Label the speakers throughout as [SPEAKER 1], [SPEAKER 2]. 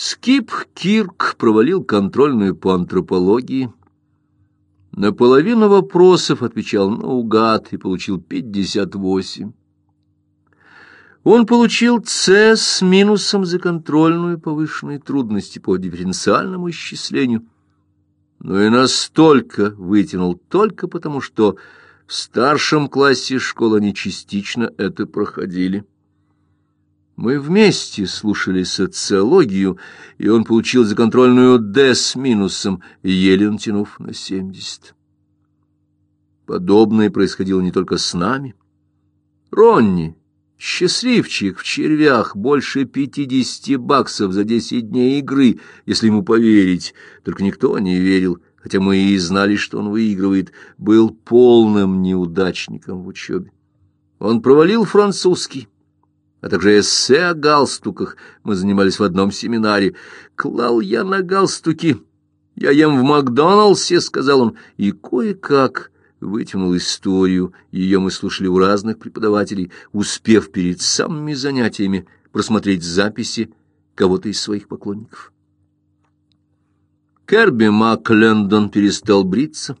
[SPEAKER 1] Скип Кирк провалил контрольную по антропологии. На половину вопросов отвечал наугад и получил 58. Он получил С с минусом за контрольную повышенной трудности по дифференциальному исчислению, но и настолько вытянул только потому, что в старшем классе школы они частично это проходили. Мы вместе слушали социологию, и он получил за контрольную «Д» с минусом, еле натянув на семьдесят. Подобное происходило не только с нами. Ронни, счастливчик в червях, больше пятидесяти баксов за десять дней игры, если ему поверить, только никто не верил, хотя мы и знали, что он выигрывает, был полным неудачником в учебе. Он провалил французский а также эссе о галстуках. Мы занимались в одном семинаре. Клал я на галстуки. Я ем в Макдоналдсе, — сказал он, и кое-как вытянул историю. Ее мы слушали у разных преподавателей, успев перед самыми занятиями просмотреть записи кого-то из своих поклонников. Керби Маклендон перестал бриться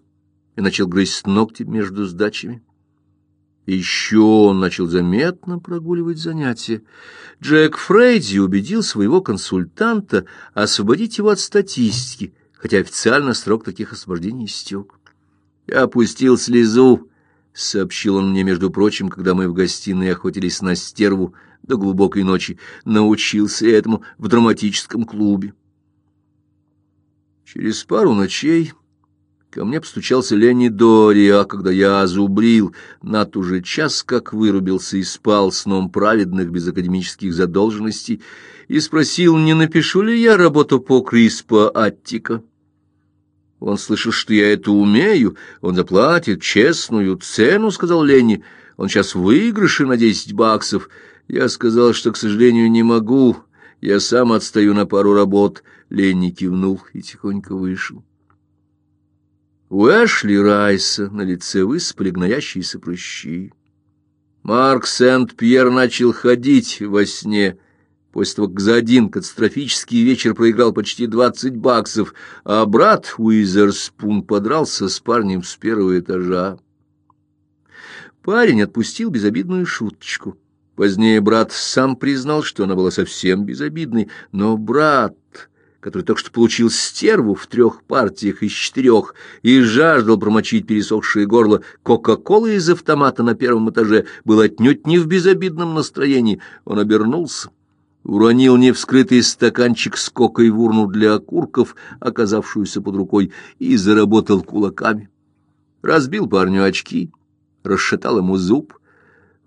[SPEAKER 1] и начал грызть ногти между сдачами. Еще он начал заметно прогуливать занятия. Джек Фрейди убедил своего консультанта освободить его от статистики, хотя официально срок таких освобождений истек. «Я опустил слезу», — сообщил он мне, между прочим, когда мы в гостиной охотились на стерву до глубокой ночи. Научился этому в драматическом клубе. Через пару ночей Ко мне постучался Ленни Дори, а когда я зубрил, Нат уже час как вырубился и спал сном праведных без академических задолженностей, и спросил, не напишу ли я работу по Криспа Аттика. Он слышал, что я это умею, он заплатит честную цену, — сказал Ленни. Он сейчас в на десять баксов. Я сказал, что, к сожалению, не могу. Я сам отстаю на пару работ. Ленни кивнул и тихонько вышел. У Эшли Райса на лице высыпали гноящиеся прыщи. Марк Сент-Пьер начал ходить во сне, после того, как за один катастрофический вечер проиграл почти двадцать баксов, а брат Уизерспун подрался с парнем с первого этажа. Парень отпустил безобидную шуточку. Позднее брат сам признал, что она была совсем безобидной, но брат который только что получил стерву в трех партиях из четырех и жаждал промочить пересохшее горло Кока-Колы из автомата на первом этаже, был отнюдь не в безобидном настроении. Он обернулся, уронил невскрытый стаканчик с кокой в урну для окурков, оказавшуюся под рукой, и заработал кулаками. Разбил парню очки, расшатал ему зуб,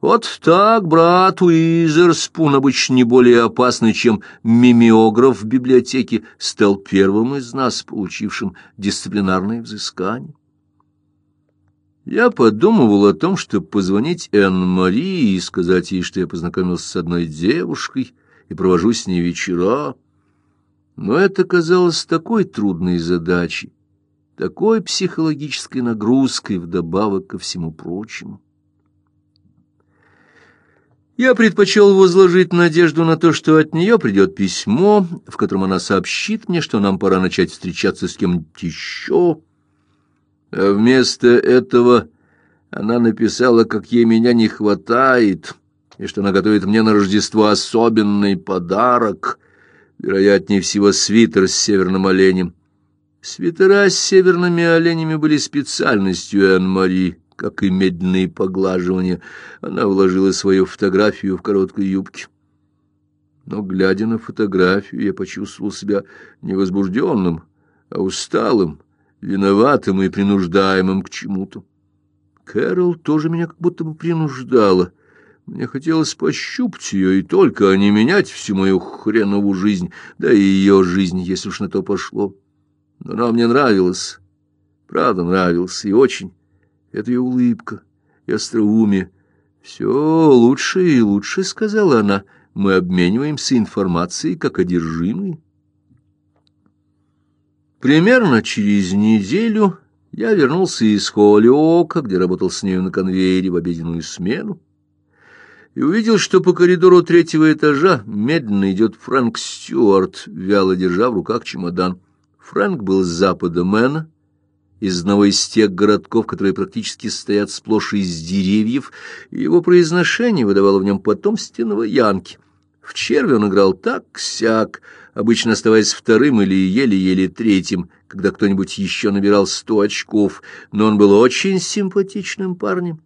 [SPEAKER 1] вот так брат Уизерспун, обычно не более опасный, чем мимеограф в библиотеке, стал первым из нас, получившим дисциплинарное взыскание. Я подумывал о том, чтобы позвонить Энн-Марии и сказать ей, что я познакомился с одной девушкой и провожу с ней вечера. Но это казалось такой трудной задачей, такой психологической нагрузкой вдобавок ко всему прочему. Я предпочел возложить надежду на то, что от нее придет письмо, в котором она сообщит мне, что нам пора начать встречаться с кем-нибудь еще. А вместо этого она написала, как ей меня не хватает, и что она готовит мне на Рождество особенный подарок, вероятнее всего свитер с северным оленем. Свитера с северными оленями были специальностью Энн-Мари как и медленные поглаживания. Она вложила свою фотографию в короткой юбке. Но, глядя на фотографию, я почувствовал себя не возбужденным, а усталым, виноватым и принуждаемым к чему-то. Кэрол тоже меня как будто бы принуждала. Мне хотелось пощупать ее и только, а не менять всю мою хреновую жизнь, да и ее жизнь, если уж на то пошло. Но она мне нравилась, правда нравилась, и очень. Это ее улыбка и остроумие. «Все лучше и лучше», — сказала она. «Мы обмениваемся информацией, как одержимые». Примерно через неделю я вернулся из Холлиока, где работал с нею на конвейере в обеденную смену. и увидел, что по коридору третьего этажа медленно идет Фрэнк Стюарт, вяло держа в руках чемодан. Фрэнк был с запада Мэна, из одного из тех городков, которые практически стоят сплошь из деревьев, и его произношение выдавало в нем потомственного янки. В черви он играл так-сяк, обычно оставаясь вторым или еле-еле третьим, когда кто-нибудь еще набирал сто очков, но он был очень симпатичным парнем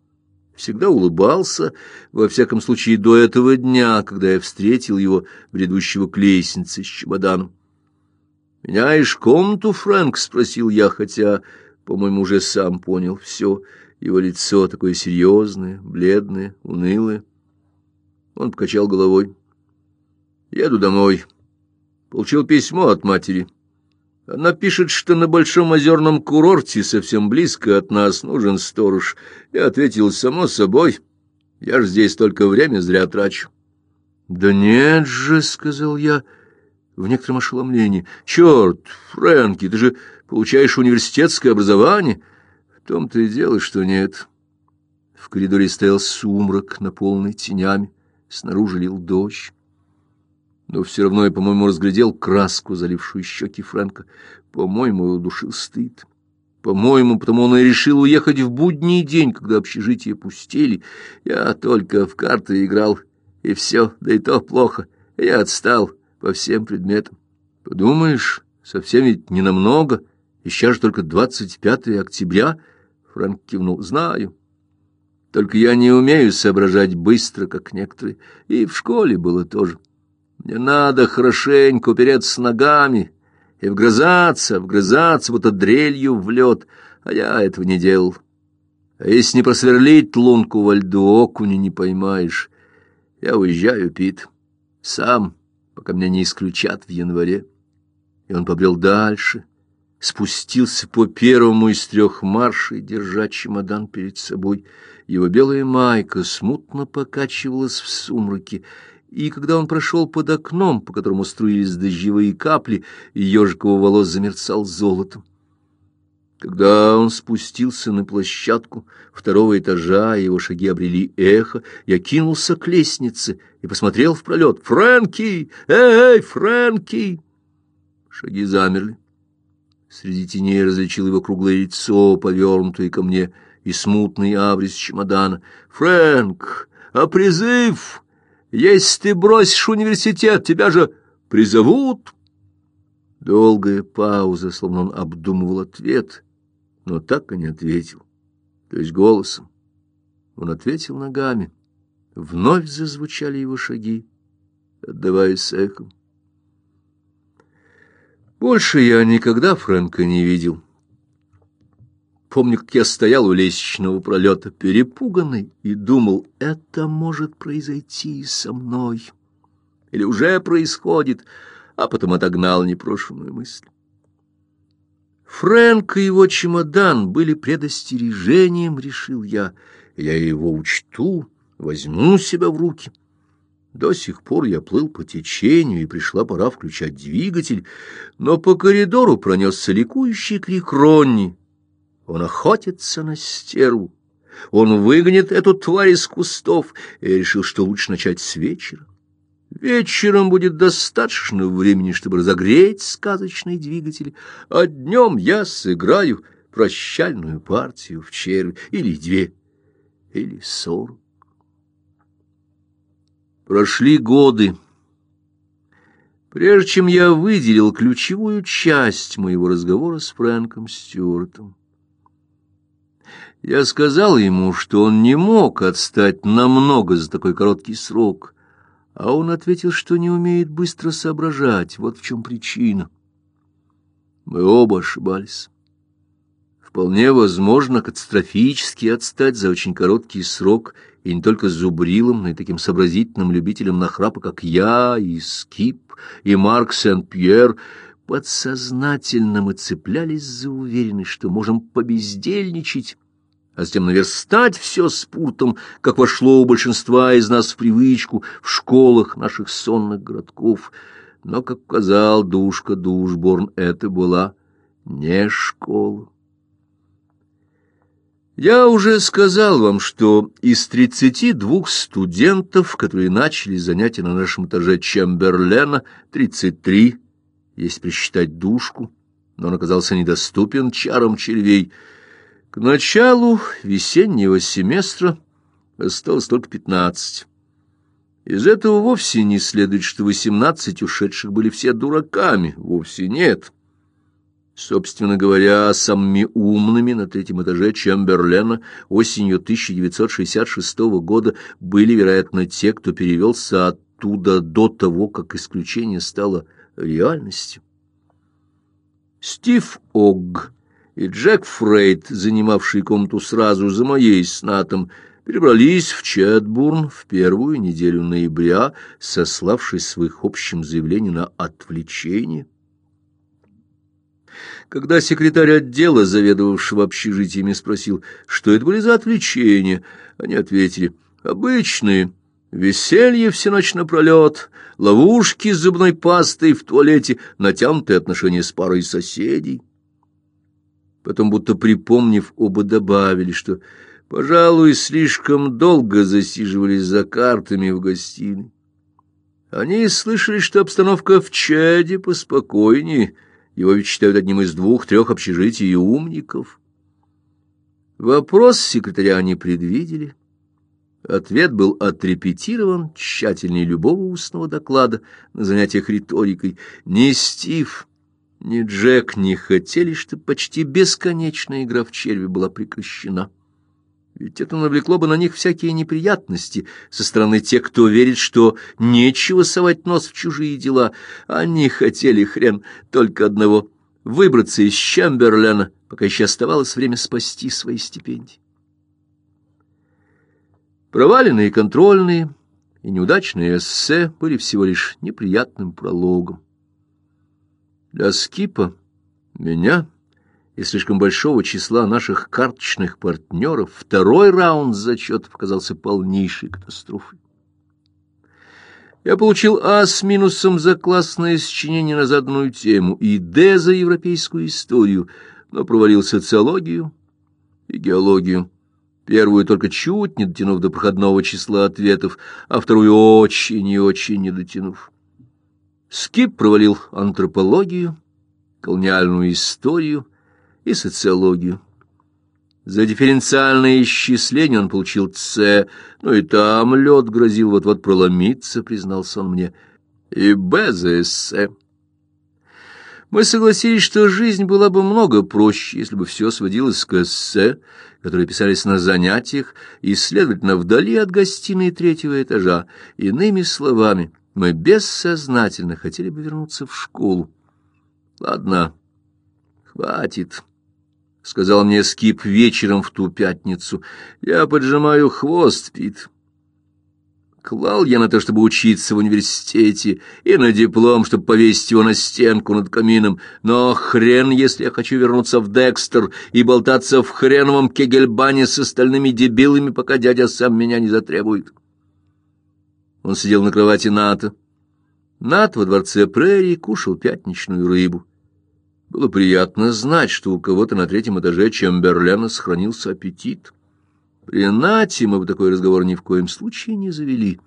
[SPEAKER 1] всегда улыбался, во всяком случае до этого дня, когда я встретил его, бредущего к лестнице с чемоданом. «Меняешь комнату, Фрэнк?» — спросил я, хотя, по-моему, уже сам понял все. Его лицо такое серьезное, бледное, унылое. Он покачал головой. «Еду домой. Получил письмо от матери». Она пишет, что на большом озерном курорте совсем близко от нас нужен сторож. Я ответил, само собой. Я ж здесь только время зря трачу. — Да нет же, — сказал я в некотором ошеломлении. — Черт, Фрэнки, ты же получаешь университетское образование. В том-то и дело, что нет. В коридоре стоял сумрак, наполненный тенями. Снаружи лил дождь но все равно я, по-моему, разглядел краску, залившую щеки Фрэнка. По-моему, его душил стыд. По-моему, потому он и решил уехать в будний день, когда общежитие пустели. Я только в карты играл, и все, да и то плохо. Я отстал по всем предметам. Подумаешь, совсем ведь не намного. Еще же только 25 октября. Фрэнк кивнул. Знаю. Только я не умею соображать быстро, как некоторые. И в школе было тоже. Мне надо хорошенько упереться ногами и вгрызаться, вгрызаться, будто дрелью в лед, а я этого не делал. А если не просверлить лунку во льду, окуня не поймаешь. Я уезжаю, Пит, сам, пока меня не исключат в январе. И он побрел дальше, спустился по первому из трех маршей, держа чемодан перед собой. Его белая майка смутно покачивалась в сумраке, и когда он прошел под окном, по которому струились дождевые капли, ежик его волос замерцал золотом. Когда он спустился на площадку второго этажа, его шаги обрели эхо, я кинулся к лестнице и посмотрел в пролет. «Фрэнки! Эй, Фрэнки!» Шаги замерли. Среди теней различил его круглое лицо, повернутое ко мне, и смутный абрис чемодана. «Фрэнк! А призыв!» Если ты бросишь университет, тебя же призовут. Долгая пауза, словно он обдумывал ответ, но так и не ответил. То есть голосом. Он ответил ногами. Вновь зазвучали его шаги, отдаваясь эхом. Больше я никогда Фрэнка не видел. Помню, как я стоял у лестничного пролета, перепуганный, и думал, это может произойти со мной. Или уже происходит, а потом отогнал непрошенную мысль. Фрэнк и его чемодан были предостережением, решил я. Я его учту, возьму себя в руки. До сих пор я плыл по течению, и пришла пора включать двигатель, но по коридору пронесся ликующий крик Ронни, он охотится на стерву. Он выгонит эту тварь из кустов и решил, что лучше начать с вечера. Вечером будет достаточно времени, чтобы разогреть сказочный двигатель, а днем я сыграю прощальную партию в червь или две, или сорок. Прошли годы. Прежде чем я выделил ключевую часть моего разговора с Фрэнком Стюартом, я сказал ему, что он не мог отстать намного за такой короткий срок, а он ответил, что не умеет быстро соображать, вот в чем причина. Мы оба ошибались. Вполне возможно катастрофически отстать за очень короткий срок, и не только зубрилом, но и таким сообразительным любителем нахрапа, как я, и Скип, и Марк Сен-Пьер, подсознательно мы цеплялись за уверенность, что можем побездельничать, а затем наверстать все спуртом, как вошло у большинства из нас в привычку в школах наших сонных городков. Но, как сказал Душка Душборн, это была не школа. Я уже сказал вам, что из тридцати двух студентов, которые начали занятия на нашем этаже Чемберлена, тридцать три, если присчитать душку, но он оказался недоступен чарам червей. К началу весеннего семестра осталось только пятнадцать. Из этого вовсе не следует, что восемнадцать ушедших были все дураками, вовсе нет. Собственно говоря, самыми умными на третьем этаже Чемберлена осенью 1966 года были, вероятно, те, кто перевелся оттуда до того, как исключение стало реальностью. Стив Огг и Джек Фрейд, занимавшие комнату сразу за моей снатом, перебрались в Четбурн в первую неделю ноября, сославшись в их общем заявлении на отвлечение. Когда секретарь отдела, заведовавшего общежитиями, спросил, что это были за отвлечения, они ответили, обычные, веселье всю ночь напролет, ловушки с зубной пастой в туалете, натянутые отношения с парой соседей. Потом, будто припомнив, оба добавили, что, пожалуй, слишком долго засиживались за картами в гостиной. Они слышали, что обстановка в Чаде поспокойнее, его ведь считают одним из двух-трех общежитий и умников. Вопрос секретаря они предвидели. Ответ был отрепетирован тщательнее любого устного доклада на занятиях риторикой. Ни Стив, ни Джек не хотели, чтобы почти бесконечная игра в черви была прекращена. Ведь это навлекло бы на них всякие неприятности со стороны тех, кто верит, что нечего совать нос в чужие дела. Они хотели, хрен, только одного — выбраться из Чемберлена, пока еще оставалось время спасти свои стипендии. Проваленные контрольные и неудачные эссе были всего лишь неприятным прологом. Для Скипа, меня и слишком большого числа наших карточных партнеров второй раунд зачетов показался полнейшей катастрофой. Я получил А с минусом за классное сочинение на заданную тему и Д за европейскую историю, но провалил социологию и геологию. Первую только чуть не дотянув до проходного числа ответов, а вторую очень и очень не дотянув. Скип провалил антропологию, колониальную историю и социологию. За дифференциальное исчисление он получил «С», но и там лед грозил вот-вот проломиться, признался он мне, и «Б» за «эссе». Мы согласились, что жизнь была бы много проще, если бы все сводилось к эссе, которые писались на занятиях и, следовательно, вдали от гостиной третьего этажа. Иными словами, мы бессознательно хотели бы вернуться в школу. Ладно, хватит. — сказал мне Скип вечером в ту пятницу. — Я поджимаю хвост, Пит. Клал я на то, чтобы учиться в университете, и на диплом, чтобы повесить его на стенку над камином. Но хрен, если я хочу вернуться в Декстер и болтаться в хреновом кегельбане с остальными дебилами, пока дядя сам меня не затребует. Он сидел на кровати Ната. Нат во дворце прерии кушал пятничную рыбу. Было приятно знать, что у кого-то на третьем этаже Чемберлена сохранился аппетит. При Нате мы бы такой разговор ни в коем случае не завели.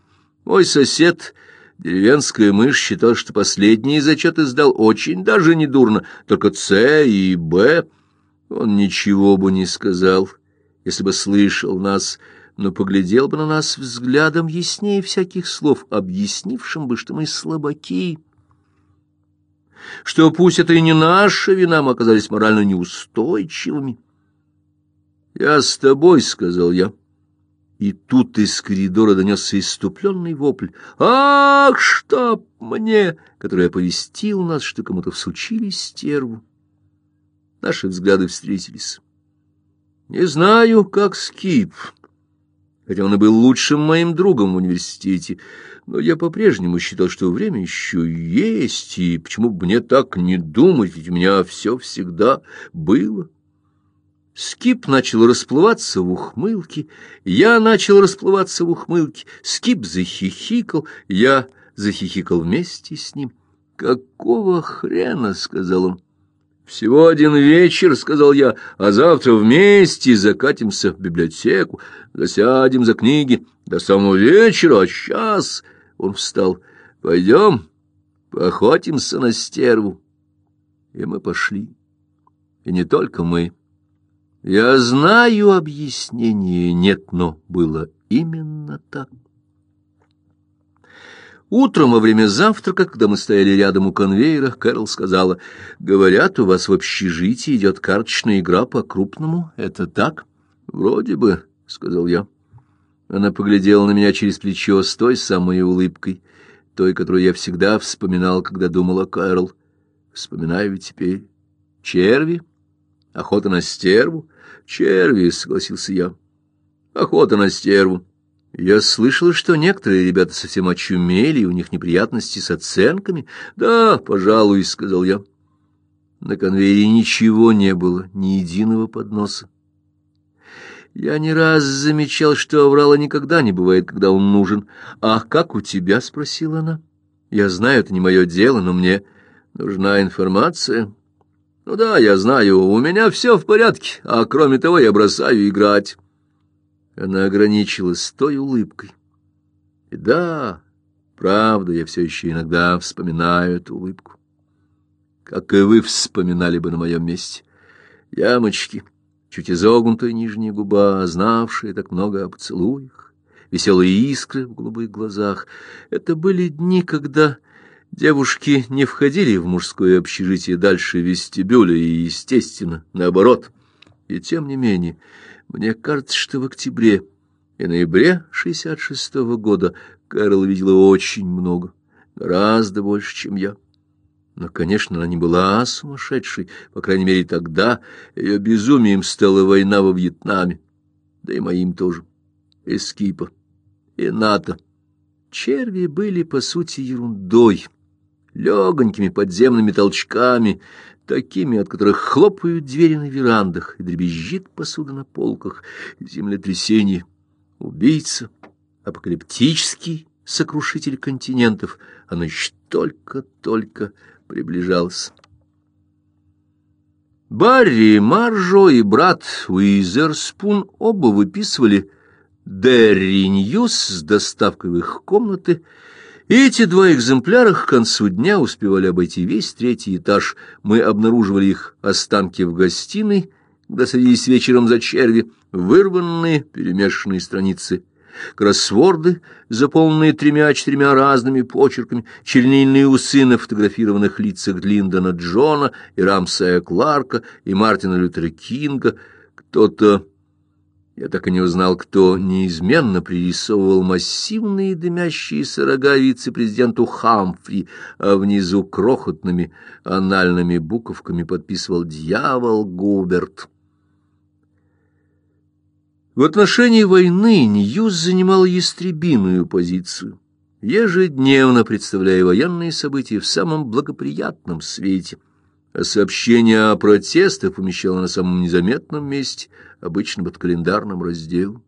[SPEAKER 1] Мой сосед, деревенская мышь, считал, что последний зачет издал очень даже недурно, только С и Б. Он ничего бы не сказал, если бы слышал нас, но поглядел бы на нас взглядом яснее всяких слов, объяснившим бы, что мы слабаки что пусть это и не наша вина, мы оказались морально неустойчивыми. «Я с тобой», — сказал я. И тут из коридора донесся иступленный вопль. «Ах, что мне!» который оповестил нас, что кому-то всучили стерву. Наши взгляды встретились. Не знаю, как Скип, хотя он и был лучшим моим другом в университете, но я по-прежнему считал, что время еще есть, и почему бы мне так не думать, ведь у меня все всегда было. Скип начал расплываться в ухмылке, я начал расплываться в ухмылке, Скип захихикал, я захихикал вместе с ним. «Какого хрена?» — сказал он. «Всего один вечер», — сказал я, — «а завтра вместе закатимся в библиотеку, засядем за книги до самого вечера, а сейчас...» Он встал. «Пойдем, поохотимся на стерву». И мы пошли. И не только мы. Я знаю объяснение, нет, но было именно так. Утром во время завтрака, когда мы стояли рядом у конвейера, Кэрол сказала, «Говорят, у вас в общежитии идет карточная игра по-крупному. Это так?» «Вроде бы», — сказал я. Она поглядела на меня через плечо с той самой улыбкой, той, которую я всегда вспоминал, когда думал о Кэрол. Вспоминаю теперь. «Черви? Охота на стерву?» «Черви», — согласился я. «Охота на стерву». Я слышал, что некоторые ребята совсем очумели, и у них неприятности с оценками. Да, пожалуй, сказал я. На конвейере ничего не было, ни единого подноса. Я не раз замечал, что Аврала никогда не бывает, когда он нужен. «А как у тебя?» — спросила она. «Я знаю, это не мое дело, но мне нужна информация». «Ну да, я знаю, у меня все в порядке, а кроме того я бросаю играть». Она ограничилась той улыбкой. И да, правда, я все еще иногда вспоминаю эту улыбку. Как и вы вспоминали бы на моем месте. Ямочки, чуть изогнутая нижняя губа, знавшая так много о поцелуях, веселые искры в голубых глазах. Это были дни, когда девушки не входили в мужское общежитие дальше вестибюля и, естественно, наоборот. И тем не менее... Мне кажется, что в октябре и ноябре 66-го года Кэрол видела очень много, гораздо больше, чем я. Но, конечно, она не была сумасшедшей, по крайней мере, тогда ее безумием стала война во Вьетнаме, да и моим тоже, Эскипа и НАТО. Черви были, по сути, ерундой, легонькими подземными толчками, такими, от которых хлопают двери на верандах и дребезжит посуда на полках, землетрясение, убийца, апокалиптический сокрушитель континентов, оно еще только-только приближалось. Барри, Маржо и брат Уизерспун оба выписывали Дерри Ньюс с доставкой в их комнаты, эти два экземпляра к концу дня успевали обойти весь третий этаж. Мы обнаруживали их останки в гостиной, когда садились вечером за черви, вырванные, перемешанные страницы. Кроссворды, заполненные тремя-четырьмя разными почерками, чернильные усы на фотографированных лицах Линдона Джона и Рамсая Кларка и Мартина Лютера Кинга. Кто-то я так и не узнал, кто неизменно пририсовывал массивные дымящиеся рога вице-президенту Хамфри, а внизу крохотными анальными буковками подписывал «Дьявол Губерт». В отношении войны Ньюз занимал ястребиную позицию, ежедневно представляя военные события в самом благоприятном свете – а сообщение о протестах помещало на самом незаметном месте, обычно под календарным разделом.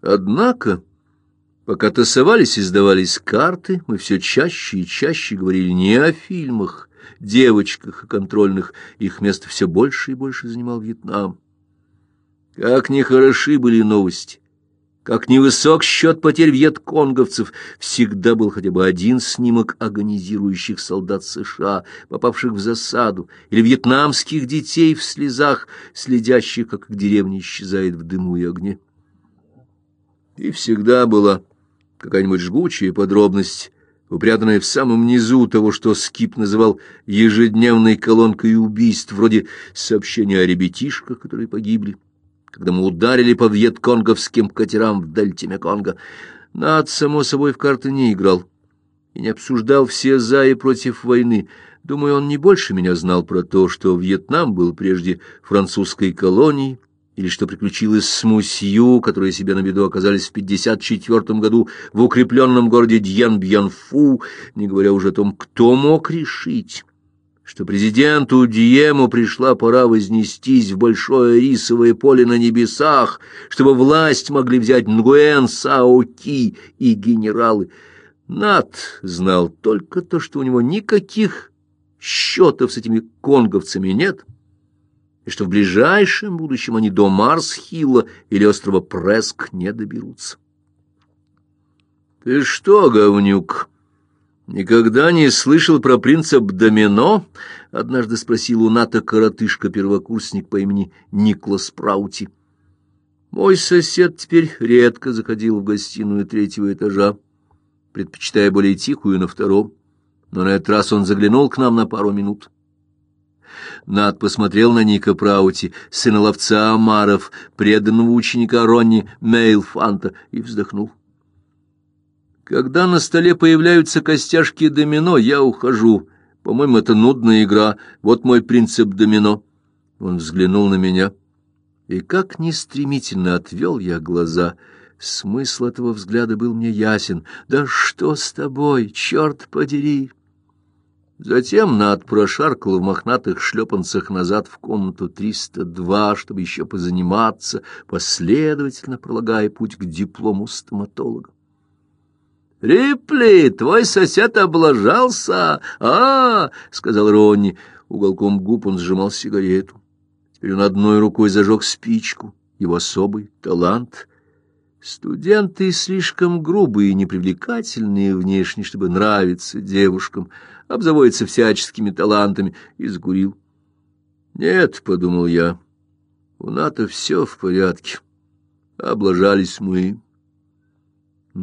[SPEAKER 1] Однако, пока тасовались и сдавались карты, мы все чаще и чаще говорили не о фильмах, девочках и контрольных, их место все больше и больше занимал Вьетнам. Как нехороши были новости, как невысок счет потерь вьетконговцев, всегда был хотя бы один снимок агонизирующих солдат США, попавших в засаду, или вьетнамских детей в слезах, следящих, как деревня исчезает в дыму и огне. И всегда была какая-нибудь жгучая подробность, упрятанная в самом низу того, что Скип называл ежедневной колонкой убийств, вроде сообщения о ребятишках, которые погибли когда мы ударили по вьетконговским катерам в дельте Меконга. Над, само собой, в карты не играл и не обсуждал все за и против войны. Думаю, он не больше меня знал про то, что Вьетнам был прежде французской колонией, или что приключилось с Мусью, которые себе на беду оказались в 54 году в укрепленном городе Дьян-Бьянфу, не говоря уже о том, кто мог решить что президенту Диему пришла пора вознестись в большое рисовое поле на небесах, чтобы власть могли взять Нгуэн, Саоки и генералы. Над знал только то, что у него никаких счетов с этими конговцами нет, и что в ближайшем будущем они до Марс-Хилла или острова Преск не доберутся. — Ты что, говнюк, никогда не слышал про принцип домино? — однажды спросил у Ната коротышка-первокурсник по имени Никлас Праути. Мой сосед теперь редко заходил в гостиную третьего этажа, предпочитая более тихую на втором но на этот раз он заглянул к нам на пару минут. Над посмотрел на Ника Праути, сына ловца Амаров, преданного ученика Ронни Мейлфанта, и вздохнул. Когда на столе появляются костяшки домино, я ухожу. По-моему, это нудная игра. Вот мой принцип домино. Он взглянул на меня. И как ни стремительно отвел я глаза, смысл этого взгляда был мне ясен. «Да что с тобой, черт подери!» Затем Над прошаркал в мохнатых шлепанцах назад в комнату 302, чтобы еще позаниматься, последовательно пролагая путь к диплому стоматолога. «Рипли, твой сосед облажался! а, сказал Ронни. Уголком губ он сжимал сигарету. Теперь он одной рукой зажег спичку. Его особый талант. Студенты слишком грубые и непривлекательные внешне, чтобы нравиться девушкам, обзаводится всяческими талантами, и закурил. «Нет», — подумал я, — «у НАТО все в порядке. Облажались мы».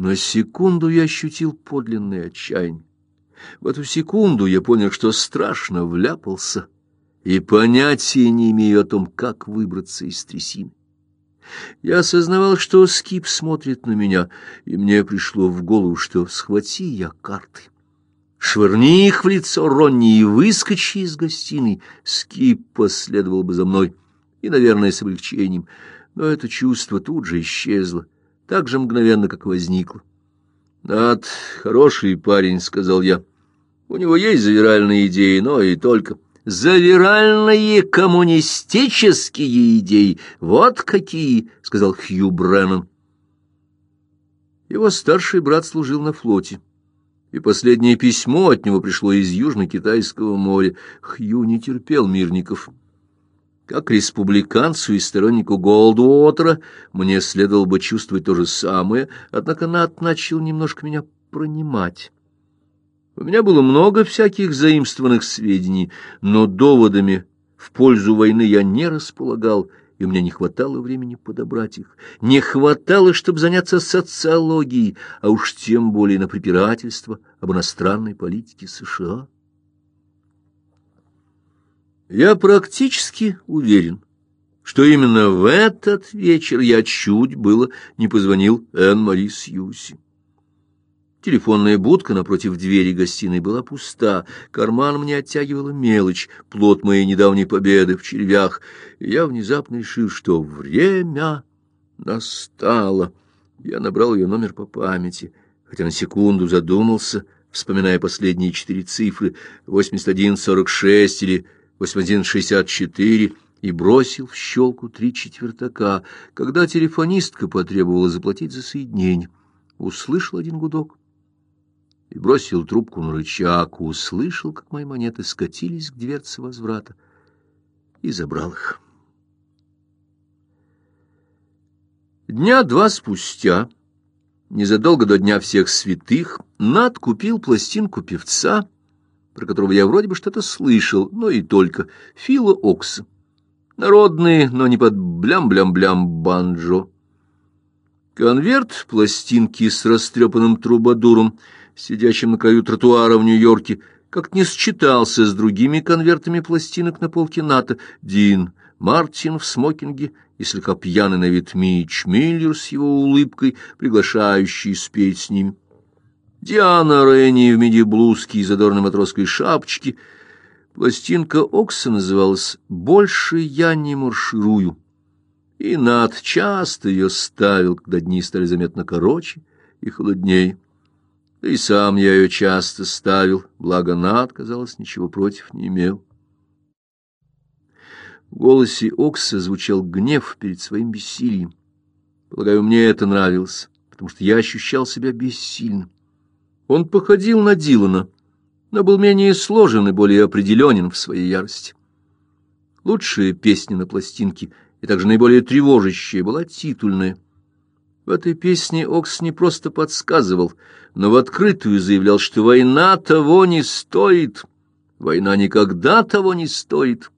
[SPEAKER 1] На секунду я ощутил подлинное отчаяние. В эту секунду я понял, что страшно вляпался, и понятия не имею о том, как выбраться из трясины. Я осознавал, что Скип смотрит на меня, и мне пришло в голову, что схвати я карты. Швырни их в лицо Ронни и выскочи из гостиной. Скип последовал бы за мной, и, наверное, с облегчением. Но это чувство тут же исчезло, так же мгновенно, как возникло. «Над, хороший парень», — сказал я. «У него есть завиральные идеи, но и только». «Завиральные коммунистические идеи! Вот какие!» — сказал Хью Бреннан. Его старший брат служил на флоте и последнее письмо от него пришло из Южно-Китайского моря. Хью не терпел мирников. Как республиканцу и стороннику Голдуотера мне следовало бы чувствовать то же самое, однако Нат начал немножко меня пронимать. У меня было много всяких заимствованных сведений, но доводами в пользу войны я не располагал, и у меня не хватало времени подобрать их. Не хватало, чтобы заняться социологией, а уж тем более на препирательство об иностранной политике США. Я практически уверен, что именно в этот вечер я чуть было не позвонил Энн-Мари Сьюси. Телефонная будка напротив двери гостиной была пуста, карман мне оттягивала мелочь, плод моей недавней победы в червях, я внезапно решил, что время настало. Я набрал ее номер по памяти, хотя на секунду задумался, вспоминая последние четыре цифры — 8146 или 8164 и бросил в щелку три четвертака, когда телефонистка потребовала заплатить за соединение. Услышал один гудок и бросил трубку на рычаг, услышал, как мои монеты скатились к дверце возврата, и забрал их. Дня два спустя, незадолго до Дня всех святых, Над купил пластинку певца, про которого я вроде бы что-то слышал, но и только, Фила Окса. Народные, но не под блям-блям-блям банджо. Конверт пластинки с растрепанным трубадуром — сидящим на краю тротуара в Нью-Йорке, как не считался с другими конвертами пластинок на полке НАТО. Дин Мартин в смокинге и слегка пьяный на вид Митч Миллер с его улыбкой, приглашающий спеть с ним. Диана Ренни в миди-блузке и задорной матросской шапочке. Пластинка Окса называлась «Больше я не марширую». И Над часто ее ставил, когда дни стали заметно короче и холоднее. И сам я ее часто ставил, благо Над, казалось, ничего против не имел. В голосе Окса звучал гнев перед своим бессилием. Полагаю, мне это нравилось, потому что я ощущал себя бессильным. Он походил на Дилана, но был менее сложен и более определенен в своей ярости. Лучшая песня на пластинке и также наиболее тревожащая была титульная. В этой песне Окс не просто подсказывал, но в открытую заявлял, что война того не стоит, война никогда того не стоит.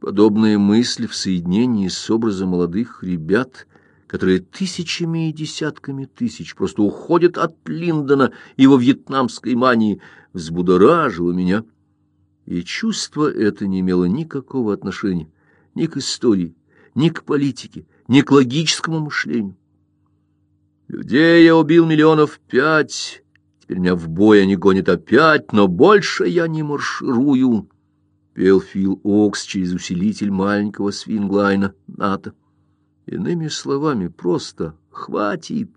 [SPEAKER 1] Подобная мысль в соединении с образом молодых ребят, которые тысячами и десятками тысяч просто уходят от Линдона и его вьетнамской мании, взбудоражила меня. И чувство это не имело никакого отношения ни к истории, ни к политике, ни к логическому мышлению. Людей я убил миллионов пять, теперь меня в бой они гонят опять, но больше я не марширую. Пел Фил Окс через усилитель маленького свинглайна НАТО. Иными словами, просто хватит.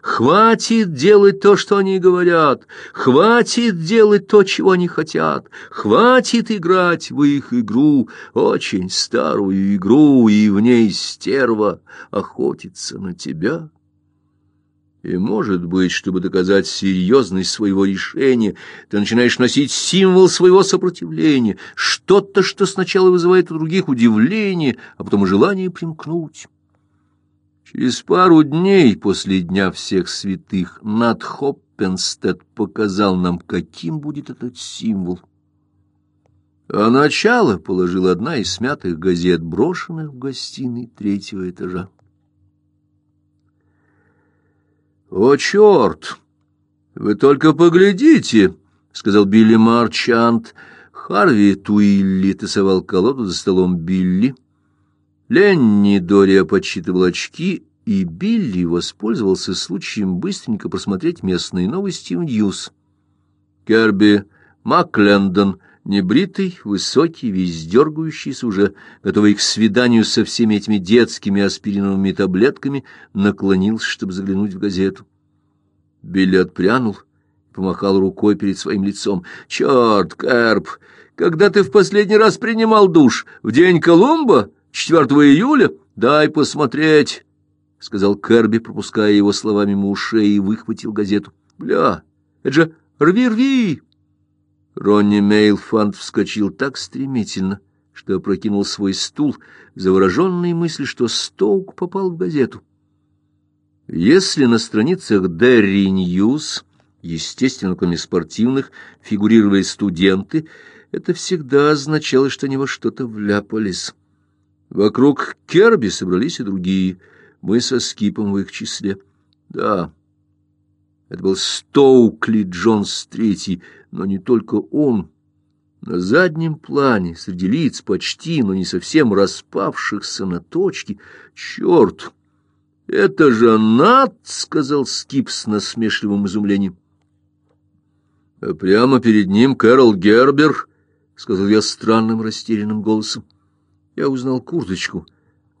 [SPEAKER 1] Хватит делать то, что они говорят, хватит делать то, чего они хотят, хватит играть в их игру, очень старую игру, и в ней стерва охотится на тебя. И, может быть, чтобы доказать серьезность своего решения, ты начинаешь носить символ своего сопротивления, что-то, что сначала вызывает у других удивление, а потом желание примкнуть. Через пару дней после Дня всех святых Нат Хоппенстед показал нам, каким будет этот символ. А начало положила одна из смятых газет, брошенных в гостиной третьего этажа. «О, черт! Вы только поглядите!» — сказал Билли Марчант. Харви Туилли тасовал колоду за столом Билли. Ленни Дория подсчитывал очки, и Билли воспользовался случаем быстренько просмотреть местные новости в Ньюс. Керби Маклендон, небритый, высокий, весь дергающийся уже, готовый к свиданию со всеми этими детскими аспириновыми таблетками, наклонился, чтобы заглянуть в газету. Билли отпрянул помахал рукой перед своим лицом. «Черт, Кэрп, когда ты в последний раз принимал душ? В день Колумба? 4 июля? Дай посмотреть!» — сказал Кэрби, пропуская его слова мимо ушей, и выхватил газету. «Бля, это же рви-рви!» Ронни Мейлфанд вскочил так стремительно, что опрокинул свой стул, завороженный мыслью, что Стоук попал в газету. Если на страницах Дерри Ньюс, естественно, кроме спортивных, фигурировали студенты, это всегда означало, что они во что-то вляпались. Вокруг Керби собрались и другие, мы со Скипом в их числе. Да, это был Стоукли Джонс Третий, но не только он. На заднем плане, среди лиц почти, но не совсем распавшихся на точки, черт! «Это же Нат!» — сказал Скип с насмешливым изумлением. «А прямо перед ним Кэрол Гербер», — сказал я странным растерянным голосом. Я узнал курточку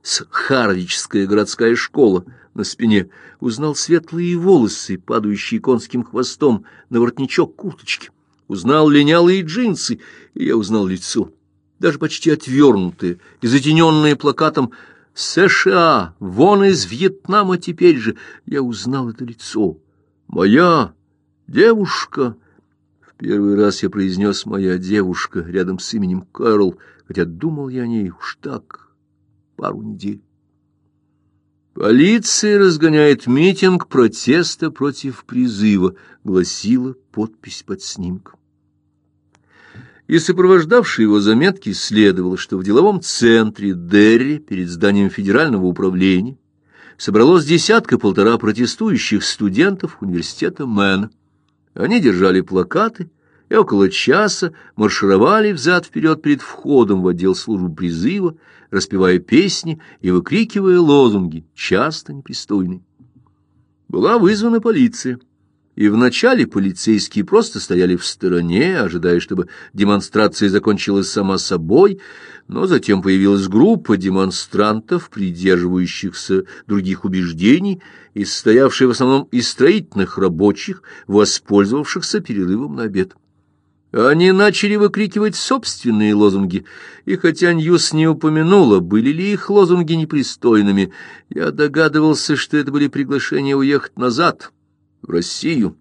[SPEAKER 1] с Харвичская городская школа на спине, узнал светлые волосы, падающие конским хвостом на воротничок курточки, узнал линялые джинсы, и я узнал лицо, даже почти отвернутое и затененное плакатом США, вон из Вьетнама теперь же. Я узнал это лицо. Моя девушка. Первый раз я произнес «моя девушка» рядом с именем Кэрол, хотя думал я о ней уж так пару недель. «Полиция разгоняет митинг протеста против призыва», — гласила подпись под снимком. И сопровождавшей его заметки следовало, что в деловом центре Дерри перед зданием федерального управления собралось десятка-полтора протестующих студентов университета Мэна. Они держали плакаты и около часа маршировали взад-вперед перед входом в отдел службы призыва, распевая песни и выкрикивая лозунги, часто непристойные. Была вызвана полиция и вначале полицейские просто стояли в стороне, ожидая, чтобы демонстрация закончилась сама собой, но затем появилась группа демонстрантов, придерживающихся других убеждений и состоявшая в основном из строительных рабочих, воспользовавшихся перерывом на обед. Они начали выкрикивать собственные лозунги, и хотя Ньюс не упомянула, были ли их лозунги непристойными, я догадывался, что это были приглашения уехать назад — в Россию,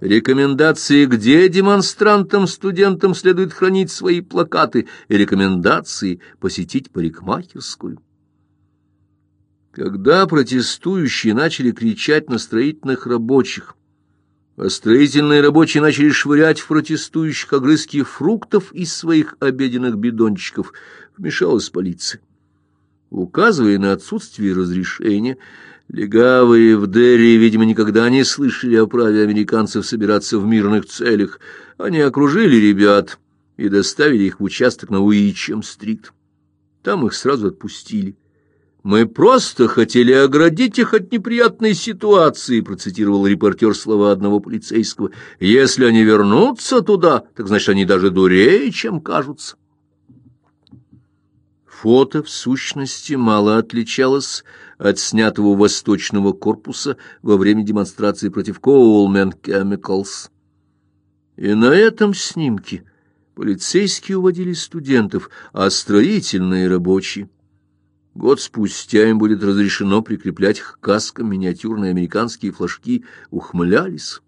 [SPEAKER 1] Рекомендации, где демонстрантам, студентам следует хранить свои плакаты, и рекомендации посетить парикмахерскую. Когда протестующие начали кричать на строительных рабочих, а строительные рабочие начали швырять в протестующих огрызки фруктов из своих обеденных бидончиков, вмешалась полиция. Указывая на отсутствие разрешения, легавые в Дерри, видимо, никогда не слышали о праве американцев собираться в мирных целях. Они окружили ребят и доставили их в участок на Уичем-стрит. Там их сразу отпустили. «Мы просто хотели оградить их от неприятной ситуации», — процитировал репортер слова одного полицейского. «Если они вернутся туда, так значит, они даже дурее, чем кажутся». Фото, в сущности, мало отличалось от снятого восточного корпуса во время демонстрации против Coleman Chemicals. И на этом снимке полицейские уводили студентов, а строительные рабочие Год спустя им будет разрешено прикреплять к каскам миниатюрные американские флажки, ухмылялись,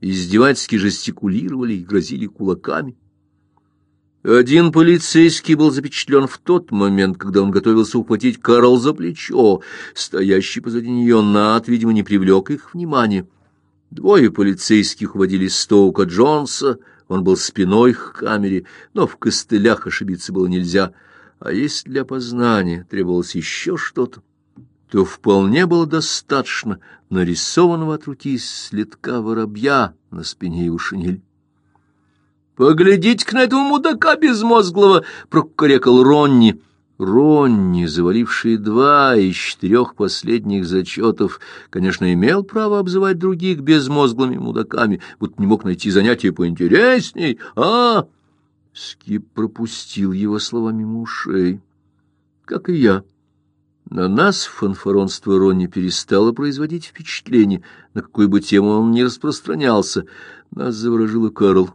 [SPEAKER 1] издевательски жестикулировали и грозили кулаками. Один полицейский был запечатлен в тот момент, когда он готовился ухватить Карл за плечо. Стоящий позади нее Над, видимо, не привлек их внимания. Двое полицейских уводили Стоука Джонса, он был спиной к камере, но в костылях ошибиться было нельзя — а если для познания требовалось еще что-то, то вполне было достаточно нарисованного от руки следка воробья на спине его шинель. «Поглядите-ка на этого мудака безмозглого!» — прокурекал Ронни. Ронни, заваливший два из четырех последних зачетов, конечно, имел право обзывать других безмозглыми мудаками, будто не мог найти занятия поинтересней, а... Скип пропустил его слова мимо ушей. Как и я. На нас фанфаронство Ронни перестало производить впечатление, на какую бы тему он ни распространялся. Нас заворожила Карл.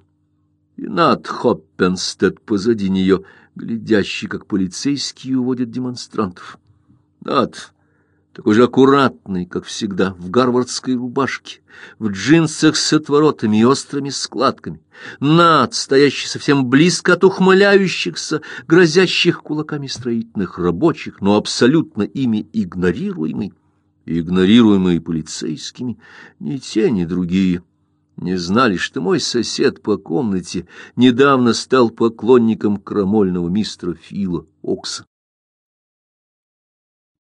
[SPEAKER 1] И Нат Хоппенстед позади нее, глядящий, как полицейские уводят демонстрантов. Нат такой же аккуратный, как всегда, в гарвардской рубашке, в джинсах с отворотами и острыми складками, над, стоящий совсем близко от ухмыляющихся, грозящих кулаками строительных рабочих, но абсолютно ими игнорируемый, игнорируемый полицейскими, ни те, ни другие не знали, что мой сосед по комнате недавно стал поклонником крамольного мистера Фила Окса.